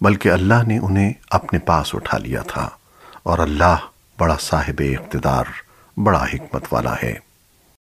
بلکہ اللہ نے انہیں اپنے پاس اٹھا لیا تھا اور اللہ بڑا صاحب اقتدار، بڑا حکمت والا ہے۔